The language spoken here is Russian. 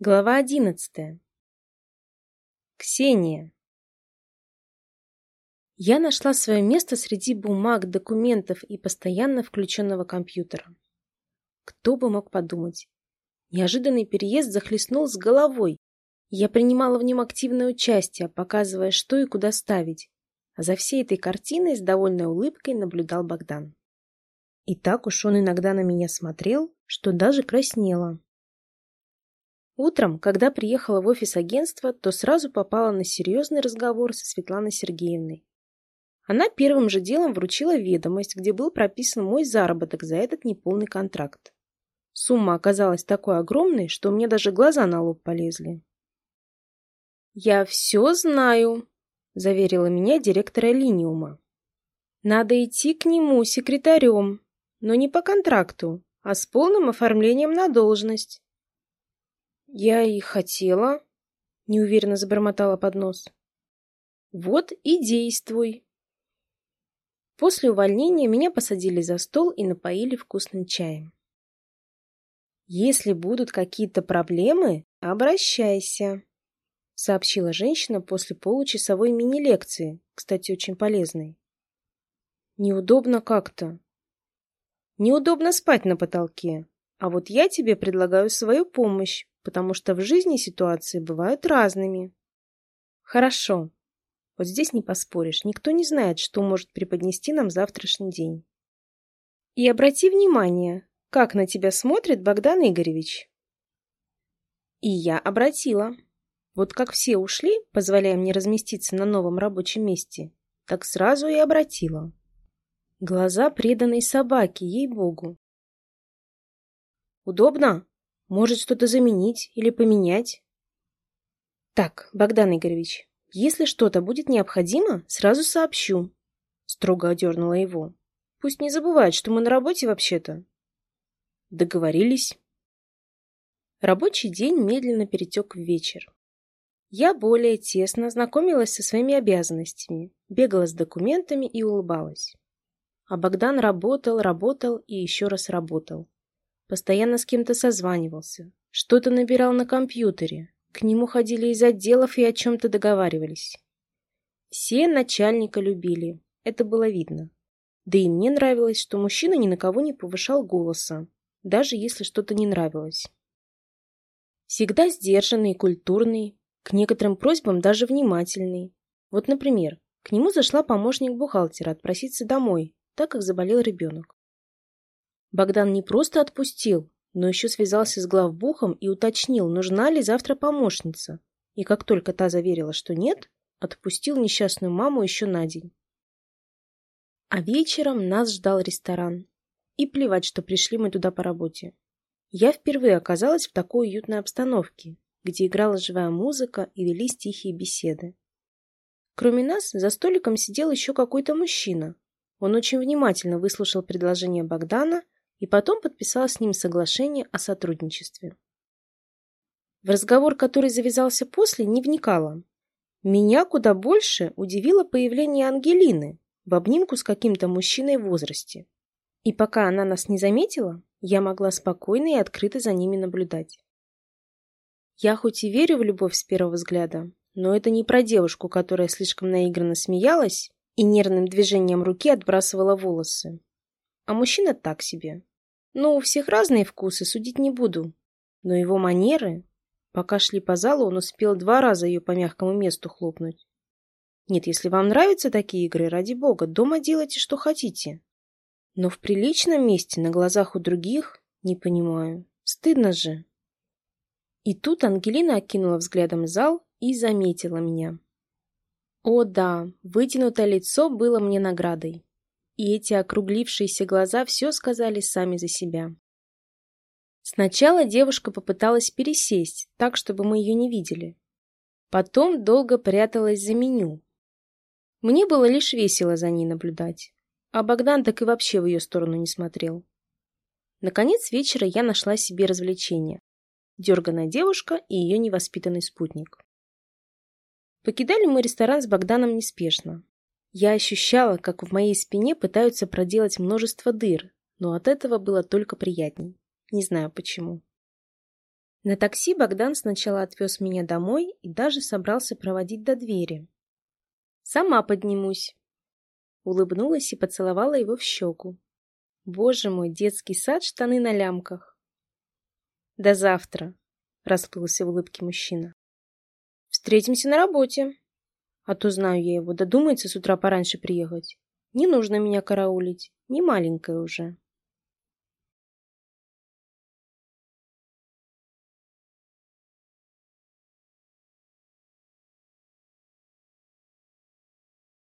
Глава одиннадцатая. Ксения. Я нашла свое место среди бумаг, документов и постоянно включенного компьютера. Кто бы мог подумать? Неожиданный переезд захлестнул с головой. Я принимала в нем активное участие, показывая, что и куда ставить. А за всей этой картиной с довольной улыбкой наблюдал Богдан. И так уж он иногда на меня смотрел, что даже краснела. Утром, когда приехала в офис агентства, то сразу попала на серьезный разговор со Светланой Сергеевной. Она первым же делом вручила ведомость, где был прописан мой заработок за этот неполный контракт. Сумма оказалась такой огромной, что меня даже глаза на лоб полезли. «Я все знаю», – заверила меня директора Линиума. «Надо идти к нему секретарем, но не по контракту, а с полным оформлением на должность. «Я и хотела», — неуверенно забормотала под нос. «Вот и действуй». После увольнения меня посадили за стол и напоили вкусным чаем. «Если будут какие-то проблемы, обращайся», — сообщила женщина после получасовой мини-лекции, кстати, очень полезной. «Неудобно как-то». «Неудобно спать на потолке, а вот я тебе предлагаю свою помощь, потому что в жизни ситуации бывают разными. Хорошо. Вот здесь не поспоришь. Никто не знает, что может преподнести нам завтрашний день. И обрати внимание, как на тебя смотрит Богдан Игоревич. И я обратила. Вот как все ушли, позволяя мне разместиться на новом рабочем месте, так сразу и обратила. Глаза преданной собаки, ей-богу. «Удобно?» Может, что-то заменить или поменять? Так, Богдан Игоревич, если что-то будет необходимо, сразу сообщу. Строго одернула его. Пусть не забывает, что мы на работе вообще-то. Договорились. Рабочий день медленно перетек в вечер. Я более тесно знакомилась со своими обязанностями, бегала с документами и улыбалась. А Богдан работал, работал и еще раз работал. Постоянно с кем-то созванивался. Что-то набирал на компьютере. К нему ходили из отделов и о чем-то договаривались. Все начальника любили. Это было видно. Да и мне нравилось, что мужчина ни на кого не повышал голоса, даже если что-то не нравилось. Всегда сдержанный и культурный, к некоторым просьбам даже внимательный. Вот, например, к нему зашла помощник бухгалтера отпроситься домой, так как заболел ребенок. Богдан не просто отпустил, но еще связался с главбухом и уточнил, нужна ли завтра помощница. И как только та заверила, что нет, отпустил несчастную маму еще на день. А вечером нас ждал ресторан. И плевать, что пришли мы туда по работе. Я впервые оказалась в такой уютной обстановке, где играла живая музыка и велись тихие беседы. Кроме нас, за столиком сидел еще какой-то мужчина. Он очень внимательно выслушал предложение Богдана и потом подписала с ним соглашение о сотрудничестве. В разговор, который завязался после, не вникала. Меня куда больше удивило появление Ангелины в обнимку с каким-то мужчиной в возрасте. И пока она нас не заметила, я могла спокойно и открыто за ними наблюдать. Я хоть и верю в любовь с первого взгляда, но это не про девушку, которая слишком наигранно смеялась и нервным движением руки отбрасывала волосы. А мужчина так себе. Ну, у всех разные вкусы, судить не буду. Но его манеры... Пока шли по залу, он успел два раза ее по мягкому месту хлопнуть. Нет, если вам нравятся такие игры, ради бога, дома делайте, что хотите. Но в приличном месте, на глазах у других, не понимаю. Стыдно же. И тут Ангелина окинула взглядом зал и заметила меня. О да, вытянутое лицо было мне наградой и эти округлившиеся глаза все сказали сами за себя. Сначала девушка попыталась пересесть, так, чтобы мы ее не видели. Потом долго пряталась за меню. Мне было лишь весело за ней наблюдать, а Богдан так и вообще в ее сторону не смотрел. Наконец вечера я нашла себе развлечение. Дерганая девушка и ее невоспитанный спутник. Покидали мы ресторан с Богданом неспешно. Я ощущала, как в моей спине пытаются проделать множество дыр, но от этого было только приятней. Не знаю почему. На такси Богдан сначала отвез меня домой и даже собрался проводить до двери. «Сама поднимусь», — улыбнулась и поцеловала его в щеку. «Боже мой, детский сад, штаны на лямках». «До завтра», — расплылся в улыбке мужчина. «Встретимся на работе», а то знаю я его, додумается с утра пораньше приехать. Не нужно меня караулить, не маленькая уже.